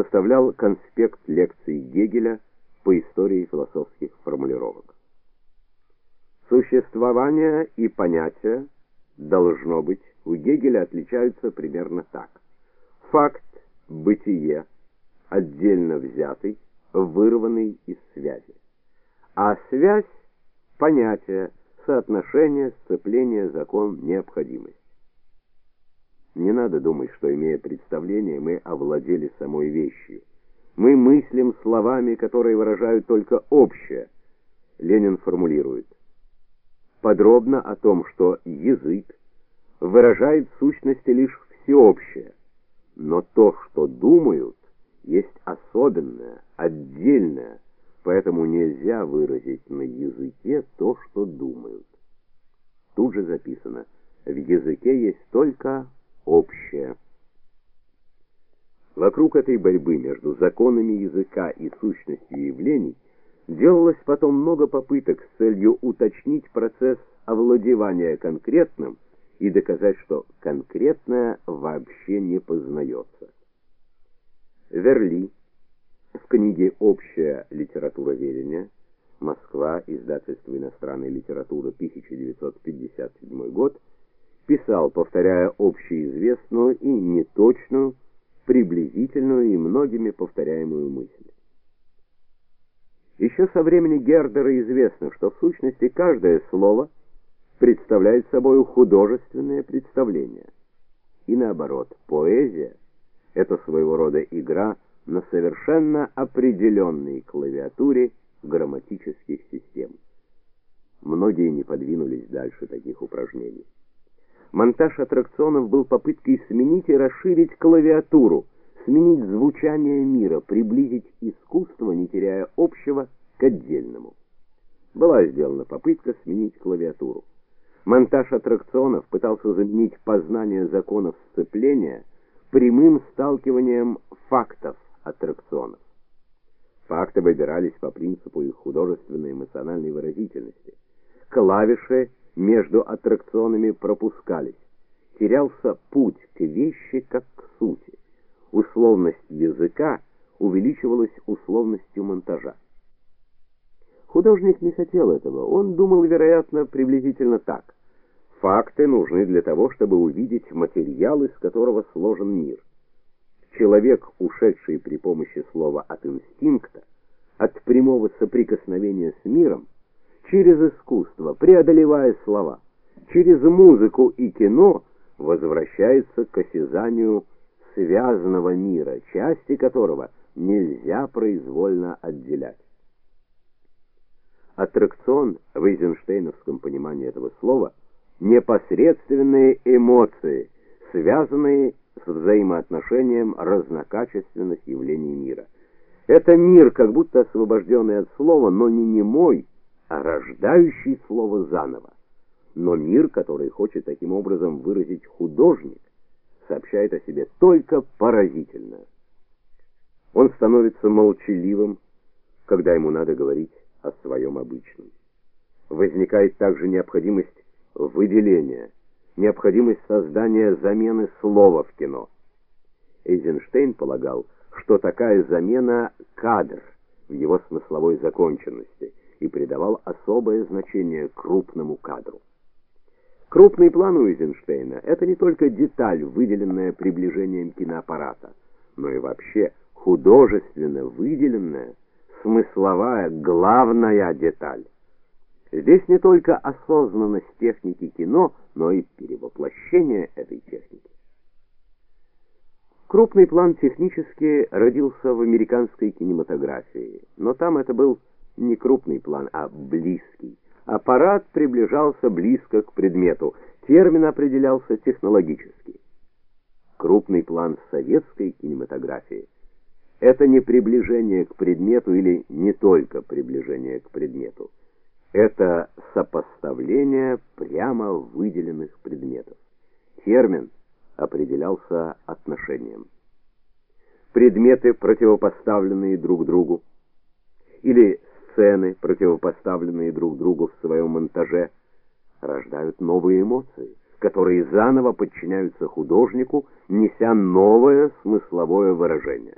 составлял конспект лекций Гегеля по истории философских формулировок. Существование и понятие должно быть у Гегеля отличаются примерно так: факт бытие отдельно взятый, вырванный из связи. А связь понятие, соотношение, сцепление, закон, необходимость. Не надо думать, что имея представление, мы овладели самой вещью. Мы мыслим словами, которые выражают только общее. Ленин формулирует: подробно о том, что язык выражает в сущности лишь всеобщее, но то, что думают, есть особенное, отдельное, поэтому нельзя выразить на языке то, что думают. Тут же записано: в языке есть только общее. Вокруг этой борьбы между законами языка и сущностью явлений делалось потом много попыток с целью уточнить процесс овладевания конкретным и доказать, что конкретное вообще не познается. Верли в книге Общая литература ведения Москва, издательство иностранной литературы, 1957 год, писал, повторяя общеизвестную и неточную, приблизительную и многими повторяемую мысль. Еще со времени Гердера известно, что в сущности каждое слово представляет собой художественное представление. И наоборот, поэзия это своего рода игра на совершенно определенной клавиатуре грамматических систем. Многие не подвинулись дальше таких упражнений. Монтаж аттракционов был попыткой сменить и расширить клавиатуру, сменить звучание мира, приблизить искусство, не теряя общего к отдельному. Была сделана попытка сменить клавиатуру. Монтаж аттракционов пытался заменить познание законов сцепления прямым сталкиванием фактов аттракционов. Факты выбирались по принципу их художественной эмоциональной выразительности. Клавиши между аттракционами пропускались. Терялся путь к вещи как к сути. Условность языка увеличивалась условностью монтажа. Художник не хотел этого. Он думал, вероятно, приблизительно так: факты нужны для того, чтобы увидеть материал, из которого сложен мир. Человек, ушедший при помощи слова от инстинкта, от прямого соприкосновения с миром, через искусство, преодолевая слова, через музыку и кино возвращается к осязанию связанного мира, части которого нельзя произвольно отделять. Аттракцион в Эйзенштейновском понимании этого слова непосредственные эмоции, связанные с взаимоотношением разнокачественных явлений мира. Это мир, как будто освобожденный от слова, но не немой, а рождающий слово заново. Но мир, который хочет таким образом выразить художник, сообщает о себе только поразительно. Он становится молчаливым, когда ему надо говорить о своем обычном. Возникает также необходимость выделения, необходимость создания замены слова в кино. Эйзенштейн полагал, что такая замена кадр в его смысловой законченности и придавал особое значение крупному кадру. Крупный план у Эйзенштейна это не только деталь, выделенная приближением киноаппарата, но и вообще художественно выделенная смысловая главная деталь. Здесь не только осознанность техники кино, но и перевоплощение этой техники. Крупный план технически родился в американской кинематографии, но там это был не крупный план, а близкий. Аппарат приближался близко к предмету, термин определялся технологически. Крупный план советской кинематографии это не приближение к предмету или не только приближение к предмету это сопоставление прямо выделенных предметов. Термин определялся отношением. Предметы, противопоставленные друг другу, или сцены, противопоставленные друг другу в своем монтаже, рождают новые эмоции, которые заново подчиняются художнику, неся новое смысловое выражение.